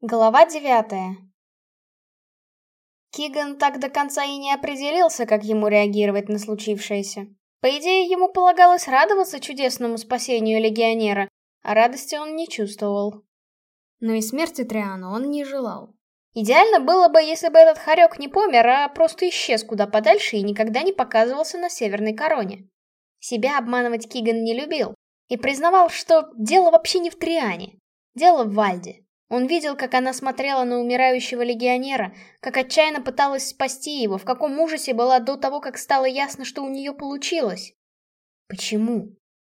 Глава девятая. Киган так до конца и не определился, как ему реагировать на случившееся. По идее, ему полагалось радоваться чудесному спасению легионера, а радости он не чувствовал. Но и смерти Триану он не желал. Идеально было бы, если бы этот хорек не помер, а просто исчез куда подальше и никогда не показывался на Северной Короне. Себя обманывать Киган не любил и признавал, что дело вообще не в Триане, дело в Вальде. Он видел, как она смотрела на умирающего легионера, как отчаянно пыталась спасти его, в каком ужасе была до того, как стало ясно, что у нее получилось. Почему?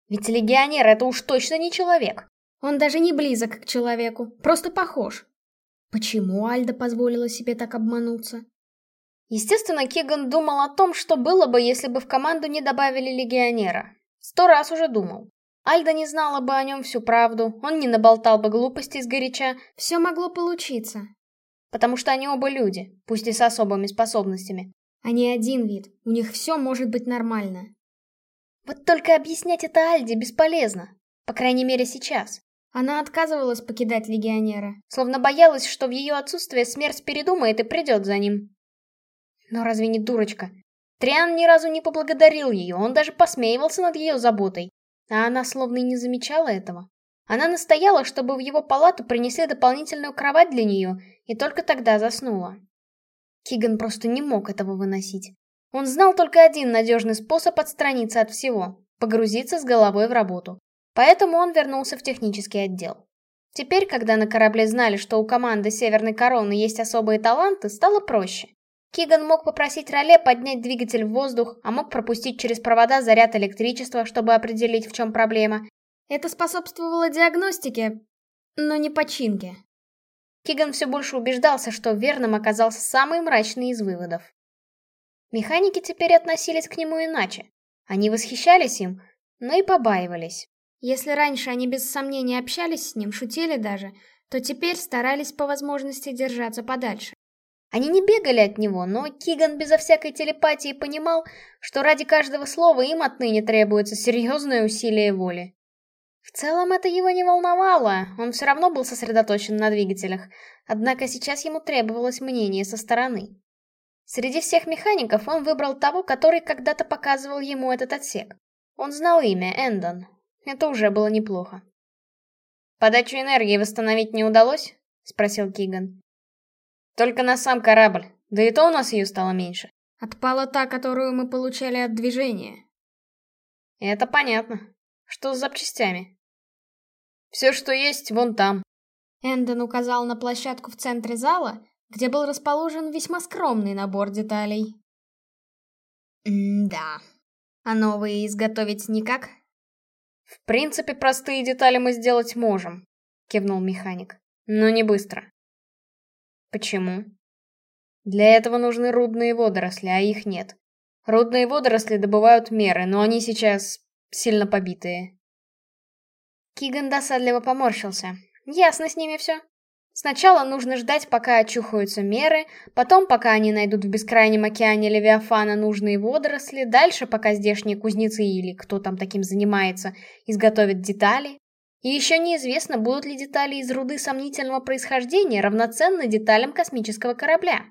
Ведь легионер — это уж точно не человек. Он даже не близок к человеку, просто похож. Почему Альда позволила себе так обмануться? Естественно, Киган думал о том, что было бы, если бы в команду не добавили легионера. Сто раз уже думал. Альда не знала бы о нем всю правду, он не наболтал бы глупостей сгоряча, все могло получиться. Потому что они оба люди, пусть и с особыми способностями. Они один вид, у них все может быть нормально. Вот только объяснять это Альде бесполезно, по крайней мере сейчас. Она отказывалась покидать легионера, словно боялась, что в ее отсутствие смерть передумает и придет за ним. Но разве не дурочка? Триан ни разу не поблагодарил ее, он даже посмеивался над ее заботой. А она словно и не замечала этого. Она настояла, чтобы в его палату принесли дополнительную кровать для нее, и только тогда заснула. Киган просто не мог этого выносить. Он знал только один надежный способ отстраниться от всего — погрузиться с головой в работу. Поэтому он вернулся в технический отдел. Теперь, когда на корабле знали, что у команды Северной Короны есть особые таланты, стало проще. Киган мог попросить Роле поднять двигатель в воздух, а мог пропустить через провода заряд электричества, чтобы определить, в чем проблема. Это способствовало диагностике, но не починке. Киган все больше убеждался, что верным оказался самый мрачный из выводов. Механики теперь относились к нему иначе. Они восхищались им, но и побаивались. Если раньше они без сомнения общались с ним, шутили даже, то теперь старались по возможности держаться подальше. Они не бегали от него, но Киган безо всякой телепатии понимал, что ради каждого слова им отныне требуется серьезное усилие воли. В целом это его не волновало, он все равно был сосредоточен на двигателях, однако сейчас ему требовалось мнение со стороны. Среди всех механиков он выбрал того, который когда-то показывал ему этот отсек. Он знал имя, Эндон. Это уже было неплохо. «Подачу энергии восстановить не удалось?» — спросил Киган. Только на сам корабль, да и то у нас ее стало меньше. Отпала та, которую мы получали от движения. Это понятно. Что с запчастями? Все, что есть, вон там. Эндон указал на площадку в центре зала, где был расположен весьма скромный набор деталей. М-да. А новые изготовить никак? В принципе, простые детали мы сделать можем, кивнул механик. Но не быстро. Почему? Для этого нужны рудные водоросли, а их нет. Рудные водоросли добывают меры, но они сейчас сильно побитые. Киган досадливо поморщился. Ясно с ними все. Сначала нужно ждать, пока очухаются меры, потом, пока они найдут в бескрайнем океане Левиафана нужные водоросли, дальше, пока здешние кузнецы или кто там таким занимается, изготовят детали, и еще неизвестно, будут ли детали из руды сомнительного происхождения равноценны деталям космического корабля.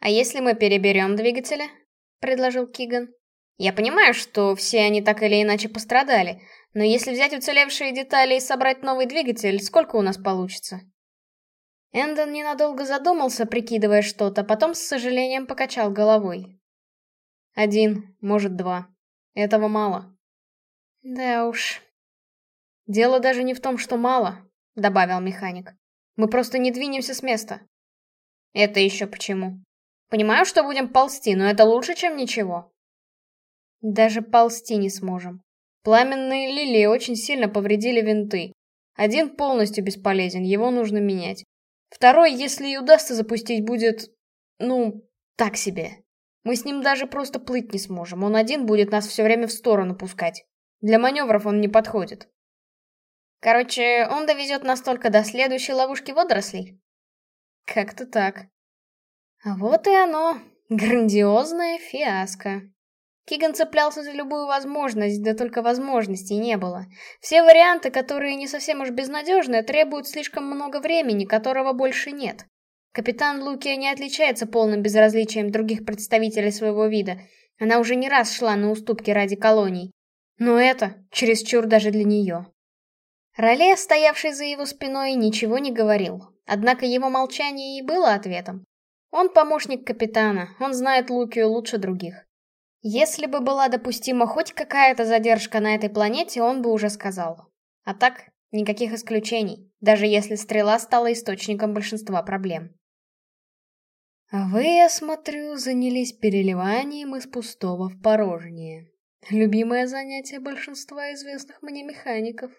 «А если мы переберем двигатели?» — предложил Киган. «Я понимаю, что все они так или иначе пострадали, но если взять уцелевшие детали и собрать новый двигатель, сколько у нас получится?» Эндон ненадолго задумался, прикидывая что-то, потом с сожалением покачал головой. «Один, может, два. Этого мало». «Да уж», «Дело даже не в том, что мало», — добавил механик. «Мы просто не двинемся с места». «Это еще почему?» «Понимаю, что будем ползти, но это лучше, чем ничего». «Даже ползти не сможем. Пламенные лилии очень сильно повредили винты. Один полностью бесполезен, его нужно менять. Второй, если и удастся запустить, будет... ну, так себе. Мы с ним даже просто плыть не сможем, он один будет нас все время в сторону пускать. Для маневров он не подходит. Короче, он довезет нас только до следующей ловушки водорослей. Как-то так. А вот и оно, грандиозная фиаско. Киган цеплялся за любую возможность, да только возможностей не было. Все варианты, которые не совсем уж безнадежны, требуют слишком много времени, которого больше нет. Капитан Лукия не отличается полным безразличием других представителей своего вида. Она уже не раз шла на уступки ради колоний. Но это чересчур даже для нее. Роле, стоявший за его спиной, ничего не говорил. Однако его молчание и было ответом. Он помощник капитана, он знает Лукию лучше других. Если бы была допустима хоть какая-то задержка на этой планете, он бы уже сказал. А так, никаких исключений, даже если стрела стала источником большинства проблем. А вы, я смотрю, занялись переливанием из пустого в порожнее. Любимое занятие большинства известных мне механиков.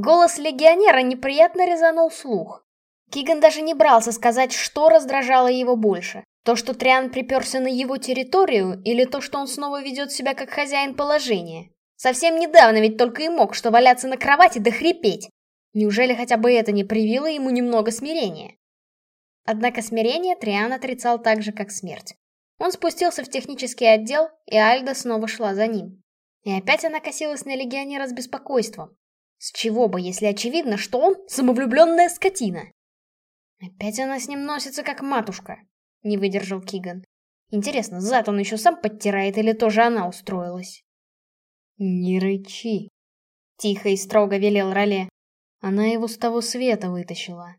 Голос легионера неприятно резанул слух. Киган даже не брался сказать, что раздражало его больше. То, что Триан приперся на его территорию, или то, что он снова ведет себя как хозяин положения? Совсем недавно ведь только и мог, что валяться на кровати да хрипеть. Неужели хотя бы это не привило ему немного смирения? Однако смирение Триан отрицал так же, как смерть. Он спустился в технический отдел, и Альда снова шла за ним. И опять она косилась на легионера с беспокойством. С чего бы, если очевидно, что он самовлюбленная скотина? Опять она с ним носится, как матушка, не выдержал Киган. Интересно, зад он еще сам подтирает или тоже она устроилась? Не рычи, тихо и строго велел Роле. Она его с того света вытащила.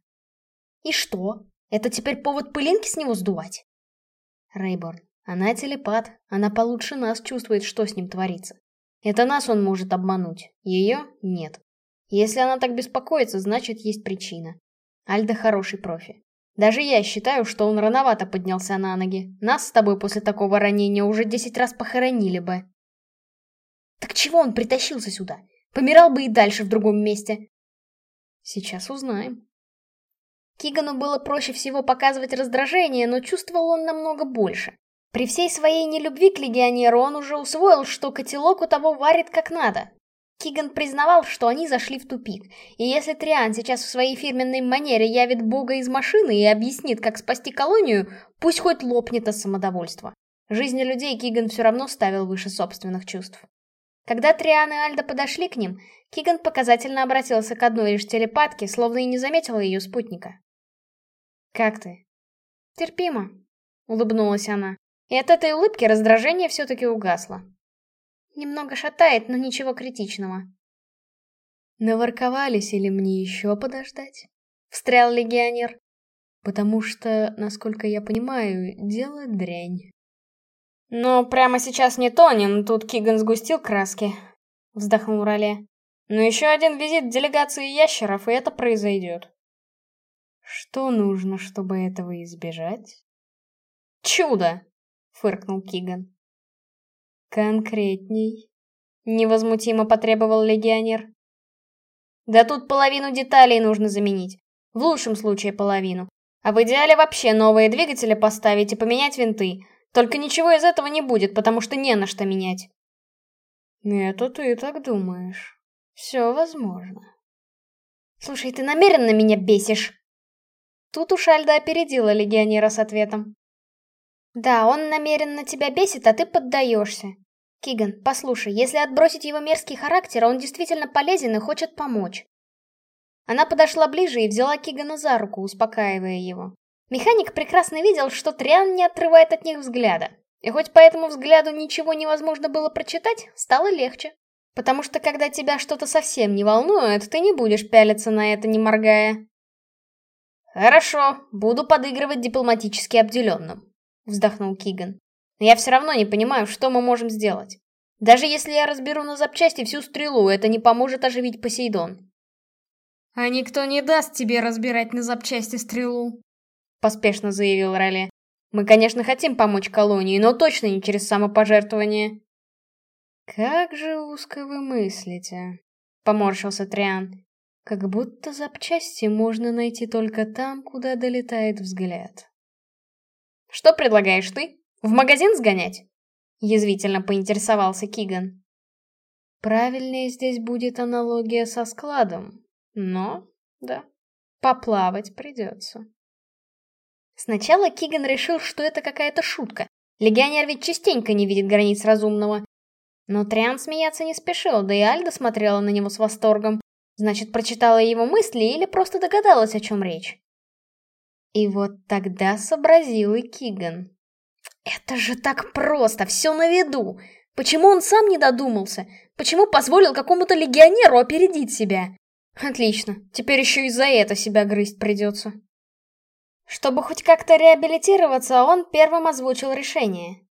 И что? Это теперь повод пылинки с него сдувать? Рейборн, она телепат, она получше нас чувствует, что с ним творится. Это нас он может обмануть, ее нет. Если она так беспокоится, значит есть причина. Альда хороший профи. Даже я считаю, что он рановато поднялся на ноги. Нас с тобой после такого ранения уже десять раз похоронили бы. Так чего он притащился сюда? Помирал бы и дальше в другом месте. Сейчас узнаем. Кигану было проще всего показывать раздражение, но чувствовал он намного больше. При всей своей нелюбви к легионеру он уже усвоил, что котелок у того варит как надо. Киган признавал, что они зашли в тупик, и если Триан сейчас в своей фирменной манере явит бога из машины и объяснит, как спасти колонию, пусть хоть лопнет от самодовольства. Жизни людей Киган все равно ставил выше собственных чувств. Когда Триан и Альда подошли к ним, Киган показательно обратился к одной лишь телепатке, словно и не заметила ее спутника. «Как ты?» «Терпимо», — улыбнулась она. И от этой улыбки раздражение все-таки угасло. Немного шатает, но ничего критичного. «Наворковались или мне еще подождать?» — встрял легионер. «Потому что, насколько я понимаю, дело дрянь». «Ну, прямо сейчас не тонем, тут Киган сгустил краски», — вздохнул Роле. «Но еще один визит делегации ящеров, и это произойдет». Что нужно, чтобы этого избежать? Чудо! фыркнул Киган. Конкретней. Невозмутимо потребовал легионер. Да тут половину деталей нужно заменить. В лучшем случае половину. А в идеале вообще новые двигатели поставить и поменять винты. Только ничего из этого не будет, потому что не на что менять. Это ты так думаешь. Все возможно. Слушай, ты намеренно меня бесишь. Тут уж Альда опередила легионера с ответом. «Да, он намеренно тебя бесит, а ты поддаешься. Киган, послушай, если отбросить его мерзкий характер, он действительно полезен и хочет помочь». Она подошла ближе и взяла Кигана за руку, успокаивая его. Механик прекрасно видел, что Триан не отрывает от них взгляда. И хоть по этому взгляду ничего невозможно было прочитать, стало легче. Потому что когда тебя что-то совсем не волнует, ты не будешь пялиться на это, не моргая. «Хорошо, буду подыгрывать дипломатически обделенным», — вздохнул Киган. «Но я все равно не понимаю, что мы можем сделать. Даже если я разберу на запчасти всю стрелу, это не поможет оживить Посейдон». «А никто не даст тебе разбирать на запчасти стрелу», — поспешно заявил Роле. «Мы, конечно, хотим помочь колонии, но точно не через самопожертвование». «Как же узко вы мыслите», — поморщился Триан. Как будто запчасти можно найти только там, куда долетает взгляд. «Что предлагаешь ты? В магазин сгонять?» Язвительно поинтересовался Киган. Правильнее здесь будет аналогия со складом, но, да, поплавать придется. Сначала Киган решил, что это какая-то шутка, Легионер ведь частенько не видит границ разумного. Но Триан смеяться не спешил, да и Альда смотрела на него с восторгом. Значит, прочитала его мысли или просто догадалась, о чем речь. И вот тогда сообразил и Киган. Это же так просто, все на виду. Почему он сам не додумался? Почему позволил какому-то легионеру опередить себя? Отлично, теперь еще и за это себя грызть придется. Чтобы хоть как-то реабилитироваться, он первым озвучил решение.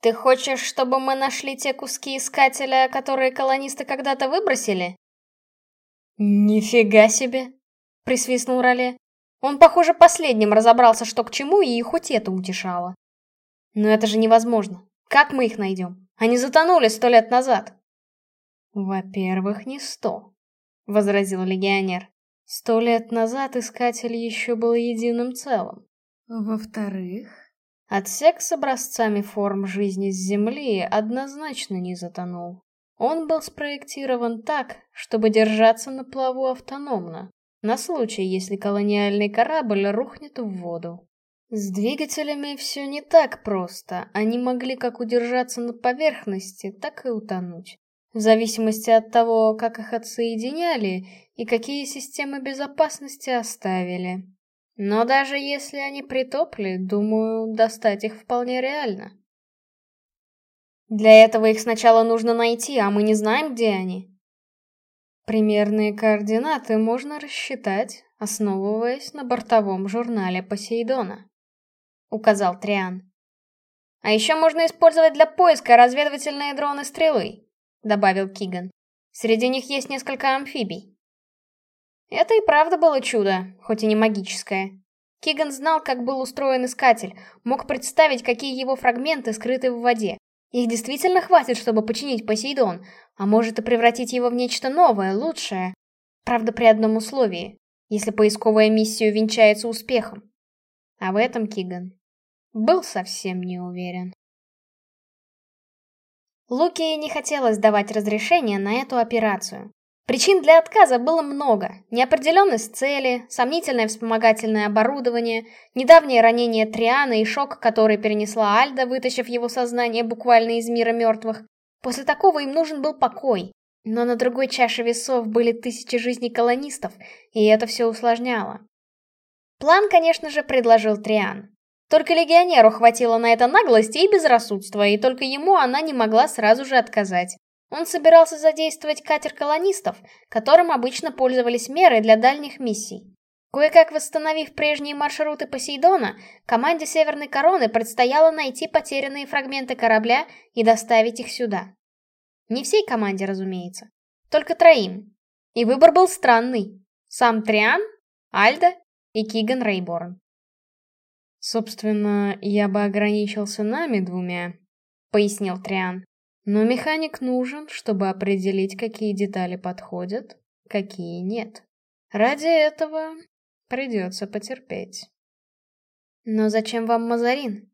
«Ты хочешь, чтобы мы нашли те куски искателя, которые колонисты когда-то выбросили?» «Нифига себе!» — присвистнул Роле. Он, похоже, последним разобрался, что к чему, и хоть это утешало. Но это же невозможно. Как мы их найдем? Они затонули сто лет назад. Во-первых, не сто, — возразил легионер. Сто лет назад искатель еще был единым целым. Во-вторых, отсек с образцами форм жизни с Земли однозначно не затонул. Он был спроектирован так, чтобы держаться на плаву автономно, на случай, если колониальный корабль рухнет в воду. С двигателями все не так просто, они могли как удержаться на поверхности, так и утонуть. В зависимости от того, как их отсоединяли и какие системы безопасности оставили. Но даже если они притопли, думаю, достать их вполне реально. Для этого их сначала нужно найти, а мы не знаем, где они. Примерные координаты можно рассчитать, основываясь на бортовом журнале Посейдона. Указал Триан. А еще можно использовать для поиска разведывательные дроны стрелы, добавил Киган. Среди них есть несколько амфибий. Это и правда было чудо, хоть и не магическое. Киган знал, как был устроен искатель, мог представить, какие его фрагменты скрыты в воде. Их действительно хватит, чтобы починить Посейдон, а может и превратить его в нечто новое, лучшее. Правда, при одном условии, если поисковая миссия увенчается успехом. А в этом Киган был совсем не уверен. Луки не хотелось давать разрешение на эту операцию. Причин для отказа было много. Неопределенность цели, сомнительное вспомогательное оборудование, недавнее ранение Триана и шок, который перенесла Альда, вытащив его сознание буквально из мира мертвых. После такого им нужен был покой. Но на другой чаше весов были тысячи жизней колонистов, и это все усложняло. План, конечно же, предложил Триан. Только легионеру хватило на это наглости и безрассудства, и только ему она не могла сразу же отказать. Он собирался задействовать катер колонистов, которым обычно пользовались меры для дальних миссий. Кое-как восстановив прежние маршруты Посейдона, команде Северной Короны предстояло найти потерянные фрагменты корабля и доставить их сюда. Не всей команде, разумеется. Только троим. И выбор был странный. Сам Триан, Альда и Киган Рейборн. «Собственно, я бы ограничился нами двумя», — пояснил Триан. Но механик нужен, чтобы определить, какие детали подходят, какие нет. Ради этого придется потерпеть. Но зачем вам Мазарин?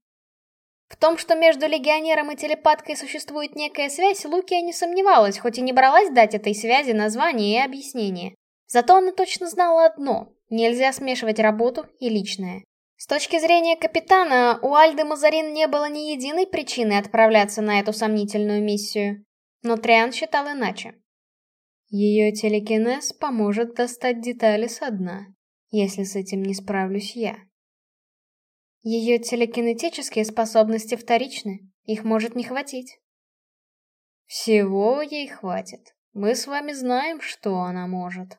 В том, что между легионером и телепаткой существует некая связь, Лукия не сомневалась, хоть и не бралась дать этой связи название и объяснение. Зато она точно знала одно — нельзя смешивать работу и личное. С точки зрения капитана, у Альды Мазарин не было ни единой причины отправляться на эту сомнительную миссию. Но Триан считал иначе. Ее телекинез поможет достать детали со дна, если с этим не справлюсь я. Ее телекинетические способности вторичны, их может не хватить. Всего ей хватит. Мы с вами знаем, что она может.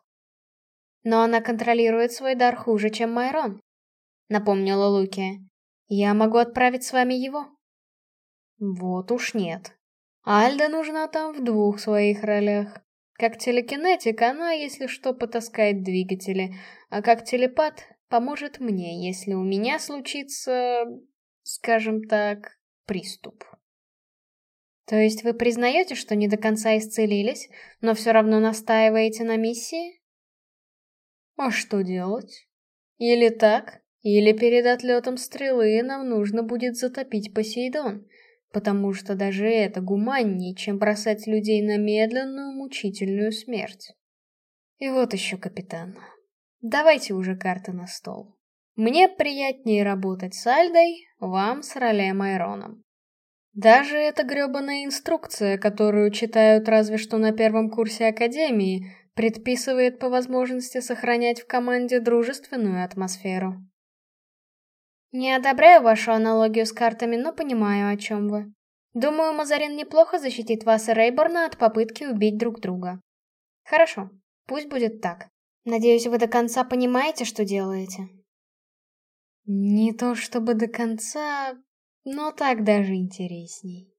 Но она контролирует свой дар хуже, чем Майрон. — напомнила Луки. «Я могу отправить с вами его?» «Вот уж нет. Альда нужна там в двух своих ролях. Как телекинетик она, если что, потаскает двигатели, а как телепат поможет мне, если у меня случится, скажем так, приступ». «То есть вы признаете, что не до конца исцелились, но все равно настаиваете на миссии?» «А что делать? Или так, или перед отлетом стрелы нам нужно будет затопить Посейдон, потому что даже это гуманнее, чем бросать людей на медленную, мучительную смерть. И вот еще, капитан, давайте уже карты на стол. Мне приятнее работать с Альдой, вам с Роле Майроном. Даже эта грёбаная инструкция, которую читают разве что на первом курсе Академии, предписывает по возможности сохранять в команде дружественную атмосферу. Не одобряю вашу аналогию с картами, но понимаю, о чем вы. Думаю, Мазарин неплохо защитит вас и Рейборна от попытки убить друг друга. Хорошо, пусть будет так. Надеюсь, вы до конца понимаете, что делаете. Не то чтобы до конца, но так даже интересней.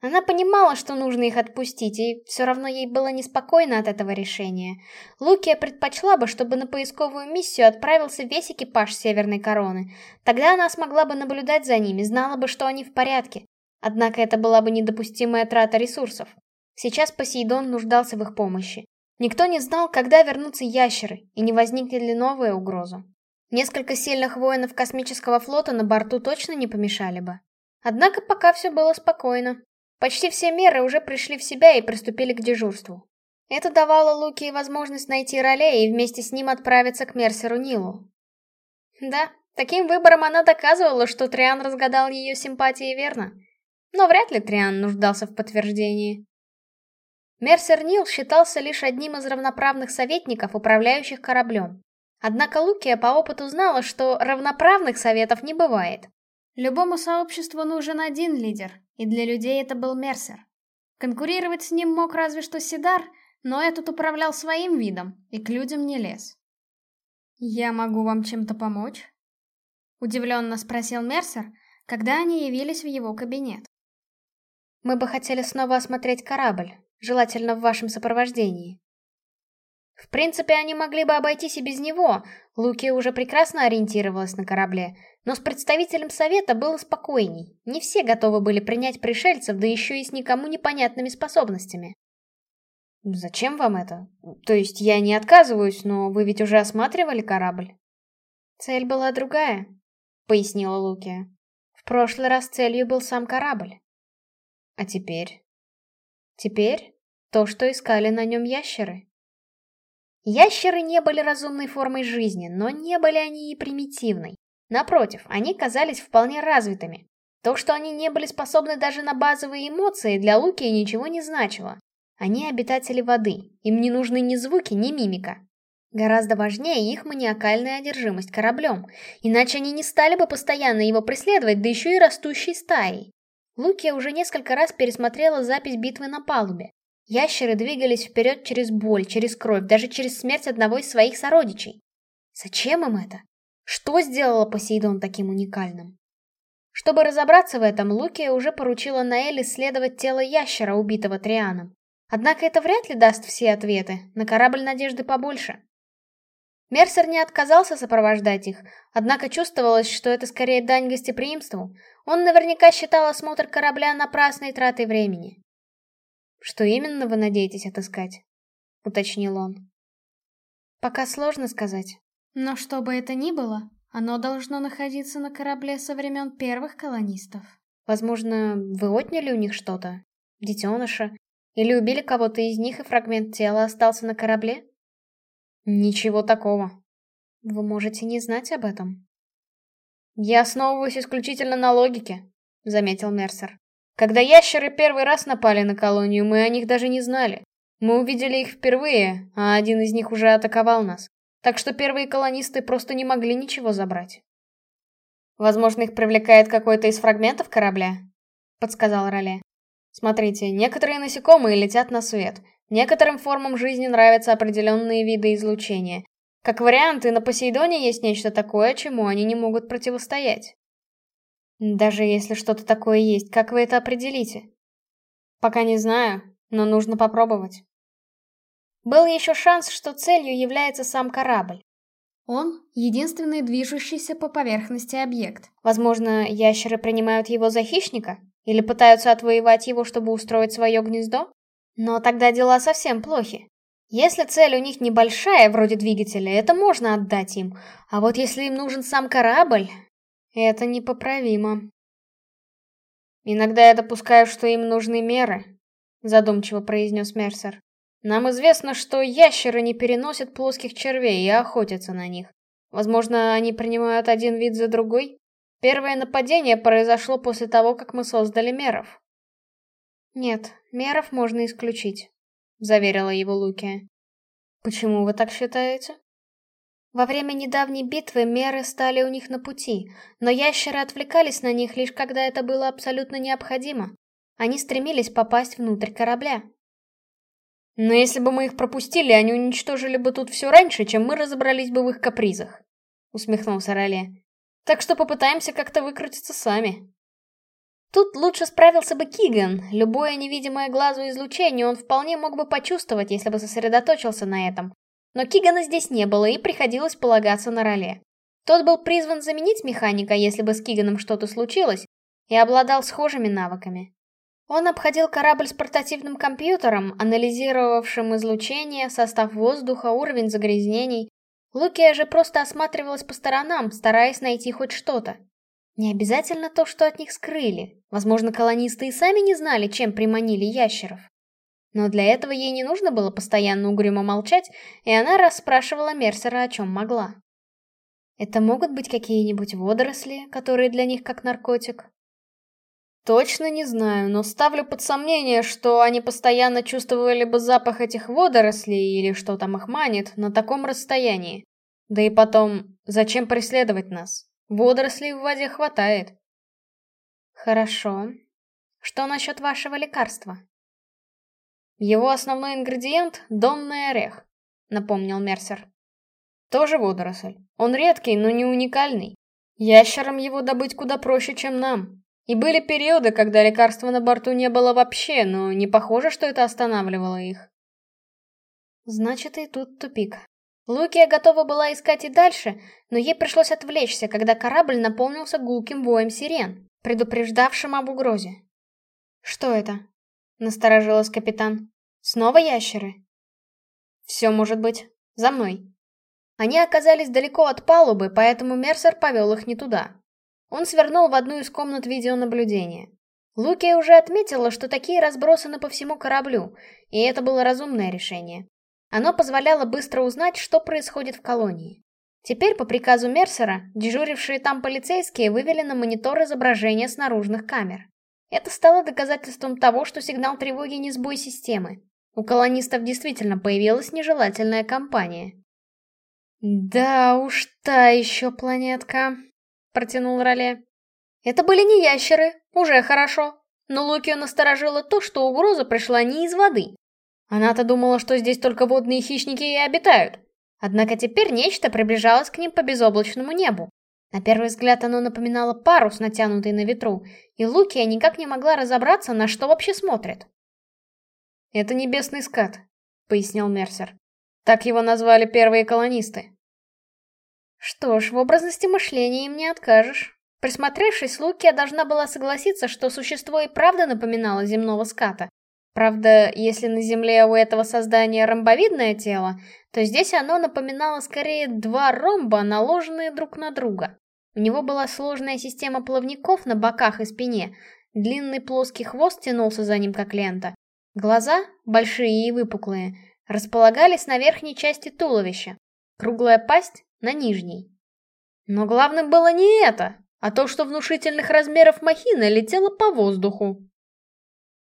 Она понимала, что нужно их отпустить, и все равно ей было неспокойно от этого решения. Лукия предпочла бы, чтобы на поисковую миссию отправился весь экипаж Северной Короны. Тогда она смогла бы наблюдать за ними, знала бы, что они в порядке. Однако это была бы недопустимая трата ресурсов. Сейчас Посейдон нуждался в их помощи. Никто не знал, когда вернутся ящеры, и не возникнет ли новая угроза. Несколько сильных воинов космического флота на борту точно не помешали бы. Однако пока все было спокойно. Почти все меры уже пришли в себя и приступили к дежурству. Это давало Луке возможность найти Роле и вместе с ним отправиться к Мерсеру Нилу. Да, таким выбором она доказывала, что Триан разгадал ее симпатии верно. Но вряд ли Триан нуждался в подтверждении. Мерсер Нил считался лишь одним из равноправных советников, управляющих кораблем. Однако Лукия по опыту знала, что равноправных советов не бывает. Любому сообществу нужен один лидер, и для людей это был Мерсер. Конкурировать с ним мог разве что Сидар, но этот управлял своим видом и к людям не лез. «Я могу вам чем-то помочь?» Удивленно спросил Мерсер, когда они явились в его кабинет. «Мы бы хотели снова осмотреть корабль, желательно в вашем сопровождении», в принципе, они могли бы обойтись и без него, Луки уже прекрасно ориентировалась на корабле, но с представителем совета было спокойней, не все готовы были принять пришельцев, да еще и с никому непонятными способностями. «Зачем вам это? То есть я не отказываюсь, но вы ведь уже осматривали корабль?» «Цель была другая», — пояснила Лукия. «В прошлый раз целью был сам корабль». «А теперь?» «Теперь то, что искали на нем ящеры». Ящеры не были разумной формой жизни, но не были они и примитивной. Напротив, они казались вполне развитыми. То, что они не были способны даже на базовые эмоции, для Луки ничего не значило. Они обитатели воды, им не нужны ни звуки, ни мимика. Гораздо важнее их маниакальная одержимость кораблем, иначе они не стали бы постоянно его преследовать, да еще и растущей стаей. Лукия уже несколько раз пересмотрела запись битвы на палубе. Ящеры двигались вперед через боль, через кровь, даже через смерть одного из своих сородичей. Зачем им это? Что сделало Посейдон таким уникальным? Чтобы разобраться в этом, Лукия уже поручила Наэль исследовать тело ящера, убитого Трианом. Однако это вряд ли даст все ответы, на корабль надежды побольше. Мерсер не отказался сопровождать их, однако чувствовалось, что это скорее дань гостеприимству. Он наверняка считал осмотр корабля напрасной тратой времени. «Что именно вы надеетесь отыскать?» — уточнил он. «Пока сложно сказать. Но что бы это ни было, оно должно находиться на корабле со времен первых колонистов. Возможно, вы отняли у них что-то? Детеныша? Или убили кого-то из них, и фрагмент тела остался на корабле? Ничего такого. Вы можете не знать об этом. Я основываюсь исключительно на логике, заметил Мерсер. Когда ящеры первый раз напали на колонию, мы о них даже не знали. Мы увидели их впервые, а один из них уже атаковал нас. Так что первые колонисты просто не могли ничего забрать. Возможно, их привлекает какой-то из фрагментов корабля, подсказал Роле. Смотрите, некоторые насекомые летят на свет. Некоторым формам жизни нравятся определенные виды излучения. Как вариант, и на Посейдоне есть нечто такое, чему они не могут противостоять. Даже если что-то такое есть, как вы это определите? Пока не знаю, но нужно попробовать. Был еще шанс, что целью является сам корабль. Он — единственный движущийся по поверхности объект. Возможно, ящеры принимают его за хищника? Или пытаются отвоевать его, чтобы устроить свое гнездо? Но тогда дела совсем плохи. Если цель у них небольшая, вроде двигателя, это можно отдать им. А вот если им нужен сам корабль, это непоправимо. Иногда я допускаю, что им нужны меры, задумчиво произнес Мерсер. Нам известно, что ящеры не переносят плоских червей и охотятся на них. Возможно, они принимают один вид за другой? Первое нападение произошло после того, как мы создали меров. Нет, меров можно исключить, заверила его Лукия. Почему вы так считаете? Во время недавней битвы меры стали у них на пути, но ящеры отвлекались на них лишь когда это было абсолютно необходимо. Они стремились попасть внутрь корабля. Но если бы мы их пропустили, они уничтожили бы тут все раньше, чем мы разобрались бы в их капризах. Усмехнулся Роле. Так что попытаемся как-то выкрутиться сами. Тут лучше справился бы Киган. Любое невидимое глазу излучение он вполне мог бы почувствовать, если бы сосредоточился на этом. Но Кигана здесь не было, и приходилось полагаться на Роле. Тот был призван заменить механика, если бы с Киганом что-то случилось, и обладал схожими навыками. Он обходил корабль с портативным компьютером, анализировавшим излучение, состав воздуха, уровень загрязнений. Лукия же просто осматривалась по сторонам, стараясь найти хоть что-то. Не обязательно то, что от них скрыли. Возможно, колонисты и сами не знали, чем приманили ящеров. Но для этого ей не нужно было постоянно угрюмо молчать, и она расспрашивала Мерсера, о чем могла. Это могут быть какие-нибудь водоросли, которые для них как наркотик? Точно не знаю, но ставлю под сомнение, что они постоянно чувствовали бы запах этих водорослей или что там их манит на таком расстоянии. Да и потом, зачем преследовать нас? Водорослей в воде хватает. Хорошо. Что насчет вашего лекарства? Его основной ингредиент — донный орех, напомнил Мерсер. Тоже водоросль. Он редкий, но не уникальный. Ящерам его добыть куда проще, чем нам. И были периоды, когда лекарства на борту не было вообще, но не похоже, что это останавливало их. Значит, и тут тупик. Лукия готова была искать и дальше, но ей пришлось отвлечься, когда корабль наполнился гулким воем сирен, предупреждавшим об угрозе. «Что это?» — насторожилась капитан. «Снова ящеры?» «Все может быть. За мной». Они оказались далеко от палубы, поэтому Мерсер повел их не туда. Он свернул в одну из комнат видеонаблюдения. Лукия уже отметила, что такие разбросаны по всему кораблю, и это было разумное решение. Оно позволяло быстро узнать, что происходит в колонии. Теперь, по приказу Мерсера, дежурившие там полицейские вывели на монитор изображения с наружных камер. Это стало доказательством того, что сигнал тревоги не сбой системы. У колонистов действительно появилась нежелательная компания. «Да уж та еще планетка», протянул Роле. Это были не ящеры, уже хорошо. Но Лукию насторожило то, что угроза пришла не из воды. Она-то думала, что здесь только водные хищники и обитают. Однако теперь нечто приближалось к ним по безоблачному небу. На первый взгляд оно напоминало парус, натянутый на ветру, и Лукия никак не могла разобраться, на что вообще смотрит. «Это небесный скат», — пояснил Мерсер. «Так его назвали первые колонисты». Что ж, в образности мышления им не откажешь. Присмотревшись, Лукия должна была согласиться, что существо и правда напоминало земного ската. Правда, если на Земле у этого создания ромбовидное тело, то здесь оно напоминало скорее два ромба, наложенные друг на друга. У него была сложная система плавников на боках и спине, длинный плоский хвост тянулся за ним как лента. Глаза, большие и выпуклые, располагались на верхней части туловища. Круглая пасть на нижней. Но главным было не это, а то, что внушительных размеров махина летела по воздуху.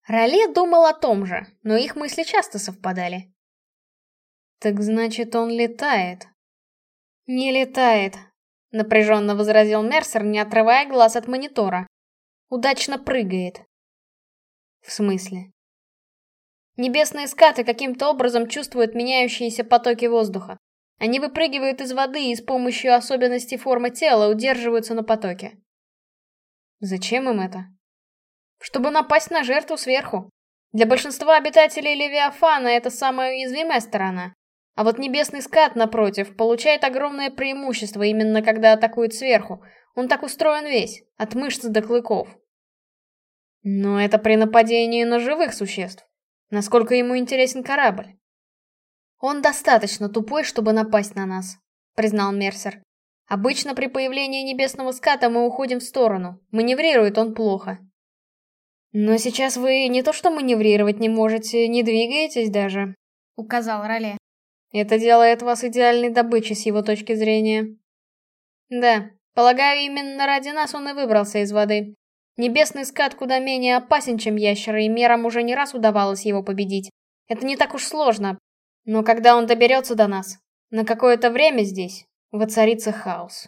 Роле думал о том же, но их мысли часто совпадали. «Так значит, он летает?» «Не летает», — напряженно возразил Мерсер, не отрывая глаз от монитора. «Удачно прыгает». «В смысле?» Небесные скаты каким-то образом чувствуют меняющиеся потоки воздуха. Они выпрыгивают из воды и с помощью особенностей формы тела удерживаются на потоке. Зачем им это? Чтобы напасть на жертву сверху. Для большинства обитателей Левиафана это самая уязвимая сторона. А вот небесный скат, напротив, получает огромное преимущество именно когда атакует сверху. Он так устроен весь, от мышц до клыков. Но это при нападении на живых существ. Насколько ему интересен корабль? «Он достаточно тупой, чтобы напасть на нас», — признал Мерсер. «Обычно при появлении небесного ската мы уходим в сторону. Маневрирует он плохо». «Но сейчас вы не то что маневрировать не можете, не двигаетесь даже», — указал Роле. «Это делает вас идеальной добычей с его точки зрения. Да, полагаю, именно ради нас он и выбрался из воды. Небесный скат куда менее опасен, чем ящеры, и мерам уже не раз удавалось его победить. Это не так уж сложно. Но когда он доберется до нас, на какое-то время здесь воцарится хаос.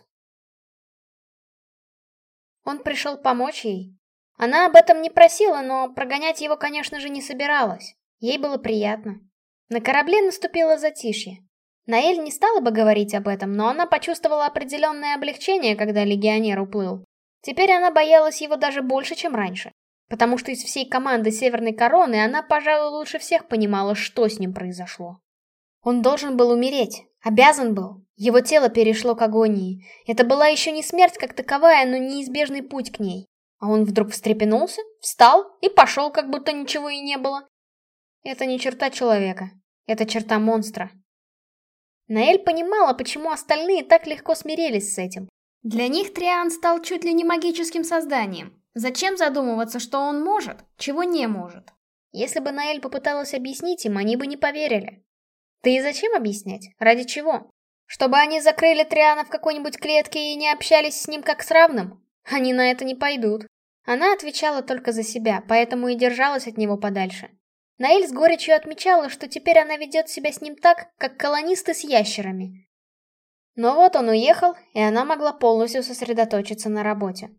Он пришел помочь ей. Она об этом не просила, но прогонять его, конечно же, не собиралась. Ей было приятно. На корабле наступило затишье. Наэль не стала бы говорить об этом, но она почувствовала определенное облегчение, когда легионер уплыл. Теперь она боялась его даже больше, чем раньше. Потому что из всей команды Северной Короны она, пожалуй, лучше всех понимала, что с ним произошло. Он должен был умереть, обязан был. Его тело перешло к агонии. Это была еще не смерть как таковая, но неизбежный путь к ней. А он вдруг встрепенулся, встал и пошел, как будто ничего и не было. Это не черта человека, это черта монстра. Наэль понимала, почему остальные так легко смирились с этим. Для них Триан стал чуть ли не магическим созданием. Зачем задумываться, что он может, чего не может? Если бы Наэль попыталась объяснить им, они бы не поверили. Да и зачем объяснять? Ради чего? Чтобы они закрыли Триана в какой-нибудь клетке и не общались с ним как с равным? Они на это не пойдут. Она отвечала только за себя, поэтому и держалась от него подальше. Наэль с горечью отмечала, что теперь она ведет себя с ним так, как колонисты с ящерами. Но вот он уехал, и она могла полностью сосредоточиться на работе.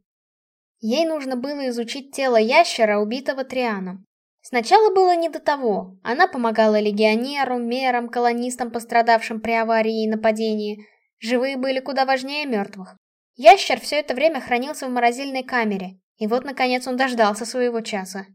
Ей нужно было изучить тело ящера, убитого Трианом. Сначала было не до того. Она помогала легионеру, мерам, колонистам, пострадавшим при аварии и нападении. Живые были куда важнее мертвых. Ящер все это время хранился в морозильной камере, и вот, наконец, он дождался своего часа.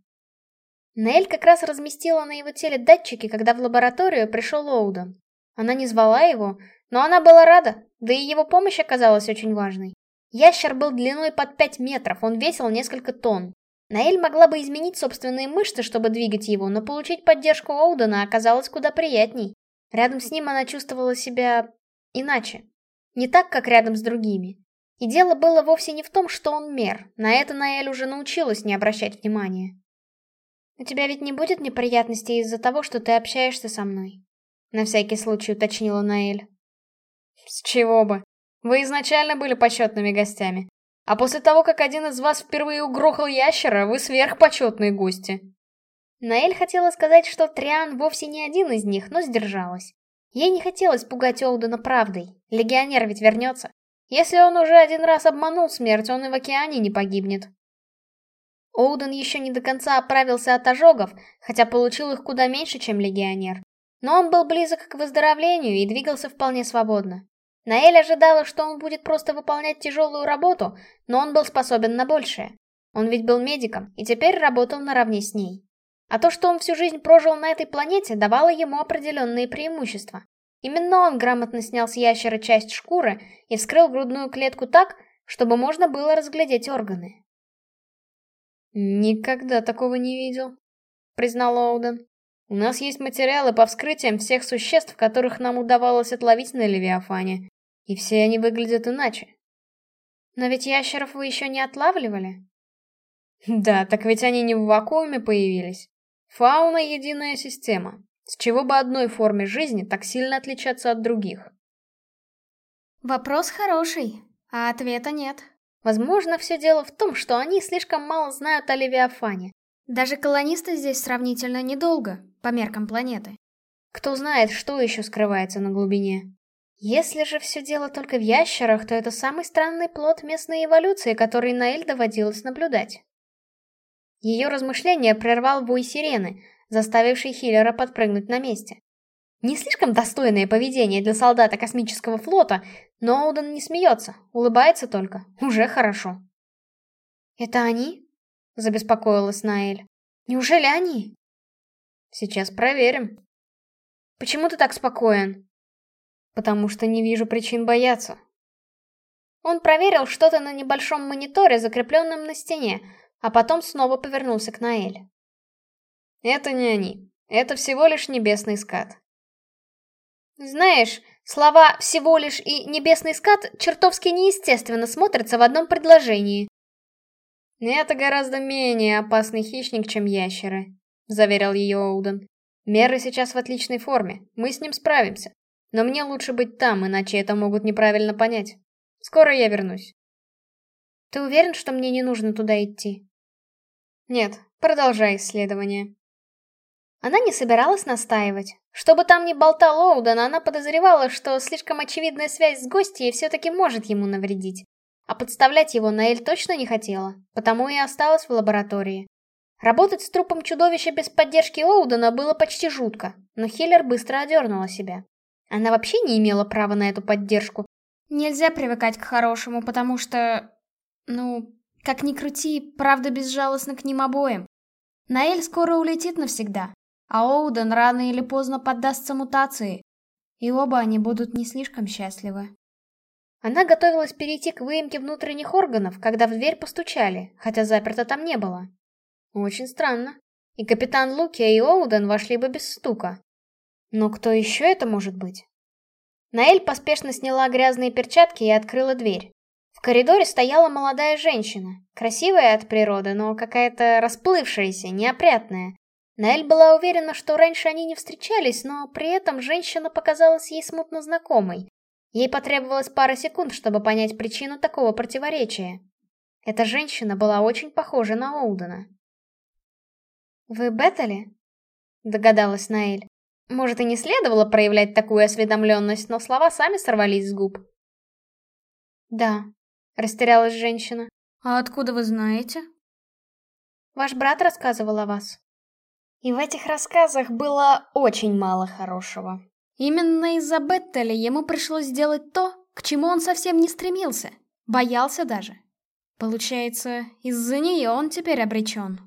Нель как раз разместила на его теле датчики, когда в лабораторию пришел Оуден. Она не звала его, но она была рада, да и его помощь оказалась очень важной. Ящер был длиной под 5 метров, он весил несколько тонн. Наэль могла бы изменить собственные мышцы, чтобы двигать его, но получить поддержку Оудена оказалось куда приятней. Рядом с ним она чувствовала себя... иначе. Не так, как рядом с другими. И дело было вовсе не в том, что он мер. На это Наэль уже научилась не обращать внимания. «У тебя ведь не будет неприятностей из-за того, что ты общаешься со мной?» На всякий случай уточнила Наэль. «С чего бы? Вы изначально были почетными гостями. А после того, как один из вас впервые угрохал ящера, вы сверхпочетные гости». Наэль хотела сказать, что Триан вовсе не один из них, но сдержалась. Ей не хотелось пугать Олдена правдой. Легионер ведь вернется. Если он уже один раз обманул смерть, он и в океане не погибнет. Оуден еще не до конца оправился от ожогов, хотя получил их куда меньше, чем легионер. Но он был близок к выздоровлению и двигался вполне свободно. Наэль ожидала, что он будет просто выполнять тяжелую работу, но он был способен на большее. Он ведь был медиком и теперь работал наравне с ней. А то, что он всю жизнь прожил на этой планете, давало ему определенные преимущества. Именно он грамотно снял с ящера часть шкуры и вскрыл грудную клетку так, чтобы можно было разглядеть органы. «Никогда такого не видел», — признал Оуден. «У нас есть материалы по вскрытиям всех существ, которых нам удавалось отловить на Левиафане, и все они выглядят иначе». «Но ведь ящеров вы еще не отлавливали?» «Да, так ведь они не в вакууме появились. Фауна — единая система. С чего бы одной форме жизни так сильно отличаться от других?» «Вопрос хороший, а ответа нет», Возможно, все дело в том, что они слишком мало знают о Левиафане. Даже колонисты здесь сравнительно недолго, по меркам планеты. Кто знает, что еще скрывается на глубине. Если же все дело только в ящерах, то это самый странный плод местной эволюции, который Наэль доводилось наблюдать. Ее размышления прервал вой сирены, заставивший Хиллера подпрыгнуть на месте. Не слишком достойное поведение для солдата космического флота, но Оуден не смеется, улыбается только. Уже хорошо. «Это они?» — забеспокоилась Наэль. «Неужели они?» «Сейчас проверим». «Почему ты так спокоен?» «Потому что не вижу причин бояться». Он проверил что-то на небольшом мониторе, закрепленном на стене, а потом снова повернулся к Наэль. «Это не они. Это всего лишь небесный скат. Знаешь, слова «всего лишь» и «небесный скат» чертовски неестественно смотрятся в одном предложении. «Это гораздо менее опасный хищник, чем ящеры», — заверил ее Оуден. «Меры сейчас в отличной форме, мы с ним справимся. Но мне лучше быть там, иначе это могут неправильно понять. Скоро я вернусь. Ты уверен, что мне не нужно туда идти? Нет, продолжай исследование. Она не собиралась настаивать. Что бы там ни болтал Оуден, она подозревала, что слишком очевидная связь с гостьей все-таки может ему навредить. А подставлять его Наэль точно не хотела, потому и осталась в лаборатории. Работать с трупом чудовища без поддержки Оудена было почти жутко, но Хиллер быстро одернула себя. Она вообще не имела права на эту поддержку. Нельзя привыкать к хорошему, потому что... Ну, как ни крути, правда безжалостна к ним обоим. Наэль скоро улетит навсегда, а Оуден рано или поздно поддастся мутации, и оба они будут не слишком счастливы. Она готовилась перейти к выемке внутренних органов, когда в дверь постучали, хотя заперто там не было. Очень странно. И капитан Лукия и Оуден вошли бы без стука. Но кто еще это может быть? Наэль поспешно сняла грязные перчатки и открыла дверь. В коридоре стояла молодая женщина, красивая от природы, но какая-то расплывшаяся, неопрятная. Наэль была уверена, что раньше они не встречались, но при этом женщина показалась ей смутно знакомой. Ей потребовалось пара секунд, чтобы понять причину такого противоречия. Эта женщина была очень похожа на Олдена. «Вы Беттали?» — догадалась Наэль. Может, и не следовало проявлять такую осведомленность, но слова сами сорвались с губ. «Да», — растерялась женщина. «А откуда вы знаете?» «Ваш брат рассказывал о вас». И в этих рассказах было очень мало хорошего. Именно из-за Беттеля ему пришлось сделать то, к чему он совсем не стремился. Боялся даже. Получается, из-за нее он теперь обречен.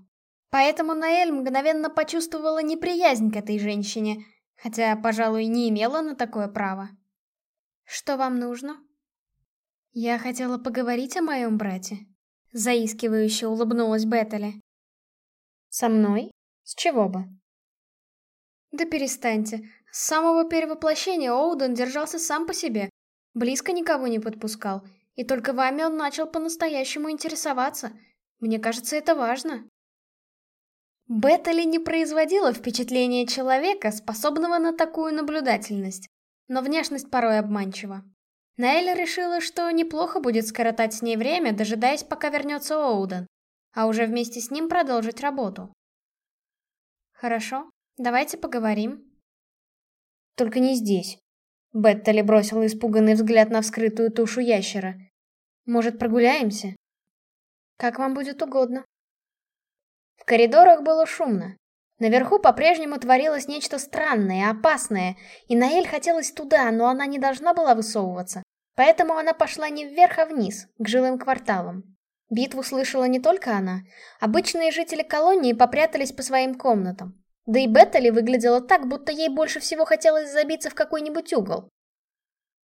Поэтому Наэль мгновенно почувствовала неприязнь к этой женщине, хотя, пожалуй, не имела на такое право. «Что вам нужно?» «Я хотела поговорить о моем брате», — заискивающе улыбнулась Беттели. «Со мной? С чего бы?» «Да перестаньте. С самого перевоплощения Оуден держался сам по себе, близко никого не подпускал, и только вами он начал по-настоящему интересоваться. Мне кажется, это важно. Беттали не производила впечатления человека, способного на такую наблюдательность, но внешность порой обманчива. Наэля решила, что неплохо будет скоротать с ней время, дожидаясь, пока вернется Оуден, а уже вместе с ним продолжить работу. «Хорошо, давайте поговорим», только не здесь. Беттали бросила испуганный взгляд на вскрытую тушу ящера. Может, прогуляемся? Как вам будет угодно. В коридорах было шумно. Наверху по-прежнему творилось нечто странное, опасное, и Наэль хотелось туда, но она не должна была высовываться. Поэтому она пошла не вверх, а вниз, к жилым кварталам. Битву слышала не только она. Обычные жители колонии попрятались по своим комнатам. Да и Беттали выглядела так, будто ей больше всего хотелось забиться в какой-нибудь угол.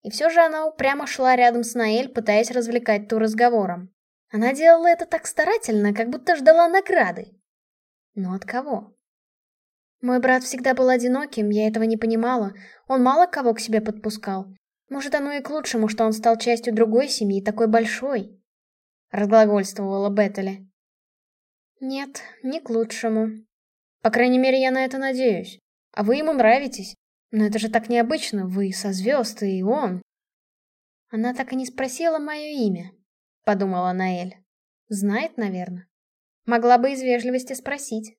И все же она упрямо шла рядом с Наэль, пытаясь развлекать ту разговором. Она делала это так старательно, как будто ждала награды. Но от кого? Мой брат всегда был одиноким, я этого не понимала. Он мало кого к себе подпускал. Может, оно и к лучшему, что он стал частью другой семьи, такой большой. Разглагольствовала Беттали. Нет, не к лучшему. По крайней мере, я на это надеюсь. А вы ему нравитесь. Но это же так необычно, вы со звезд, и он. Она так и не спросила мое имя, подумала Наэль. Знает, наверное. Могла бы из вежливости спросить.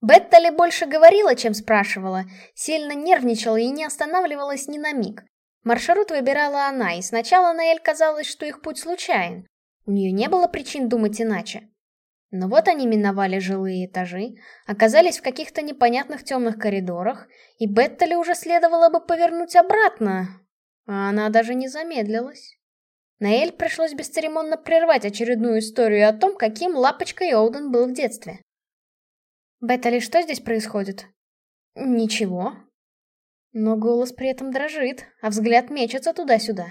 Беттали больше говорила, чем спрашивала, сильно нервничала и не останавливалась ни на миг. Маршрут выбирала она, и сначала Наэль казалось, что их путь случайен. У нее не было причин думать иначе. Но вот они миновали жилые этажи, оказались в каких-то непонятных темных коридорах, и Беттали уже следовало бы повернуть обратно, а она даже не замедлилась. Наэль пришлось бесцеремонно прервать очередную историю о том, каким лапочкой Оуден был в детстве. «Беттали, что здесь происходит?» «Ничего». Но голос при этом дрожит, а взгляд мечется туда-сюда.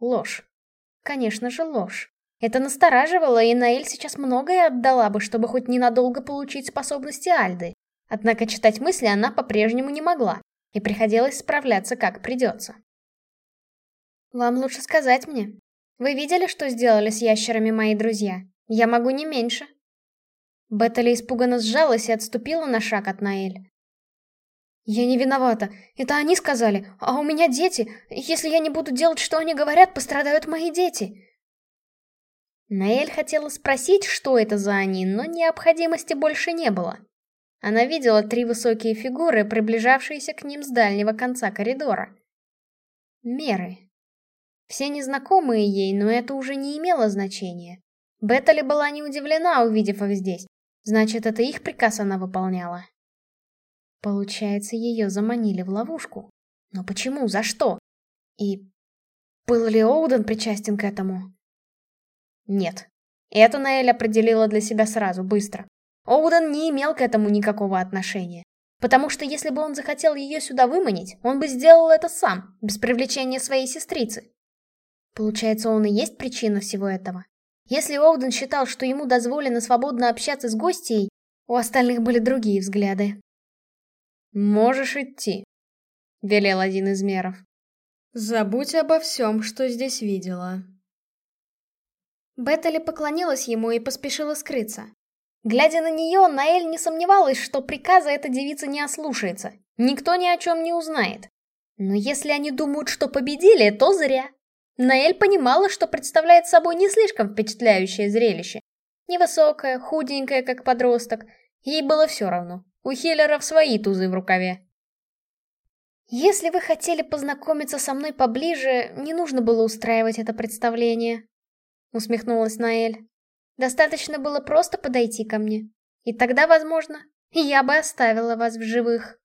Ложь. Конечно же, ложь. Это настораживало, и Наэль сейчас многое отдала бы, чтобы хоть ненадолго получить способности Альды. Однако читать мысли она по-прежнему не могла, и приходилось справляться как придется. «Вам лучше сказать мне. Вы видели, что сделали с ящерами мои друзья? Я могу не меньше». Беттали испуганно сжалась и отступила на шаг от Наэль. «Я не виновата. Это они сказали. А у меня дети. Если я не буду делать, что они говорят, пострадают мои дети». Наэль хотела спросить, что это за они, но необходимости больше не было. Она видела три высокие фигуры, приближавшиеся к ним с дальнего конца коридора. Меры. Все незнакомые ей, но это уже не имело значения. Беттали была не удивлена, увидев их здесь. Значит, это их приказ она выполняла. Получается, ее заманили в ловушку. Но почему? За что? И был ли Оуден причастен к этому? Нет. Это Наэль определила для себя сразу, быстро. Оуден не имел к этому никакого отношения. Потому что если бы он захотел ее сюда выманить, он бы сделал это сам, без привлечения своей сестрицы. Получается, он и есть причина всего этого. Если Оуден считал, что ему дозволено свободно общаться с гостьей, у остальных были другие взгляды. «Можешь идти», — велел один из меров. «Забудь обо всем, что здесь видела». Беттали поклонилась ему и поспешила скрыться. Глядя на нее, Наэль не сомневалась, что приказа эта девица не ослушается. Никто ни о чем не узнает. Но если они думают, что победили, то зря. Наэль понимала, что представляет собой не слишком впечатляющее зрелище. Невысокая, худенькая, как подросток. Ей было все равно. У Хиллеров свои тузы в рукаве. Если вы хотели познакомиться со мной поближе, не нужно было устраивать это представление. Усмехнулась Наэль. Достаточно было просто подойти ко мне. И тогда, возможно, я бы оставила вас в живых.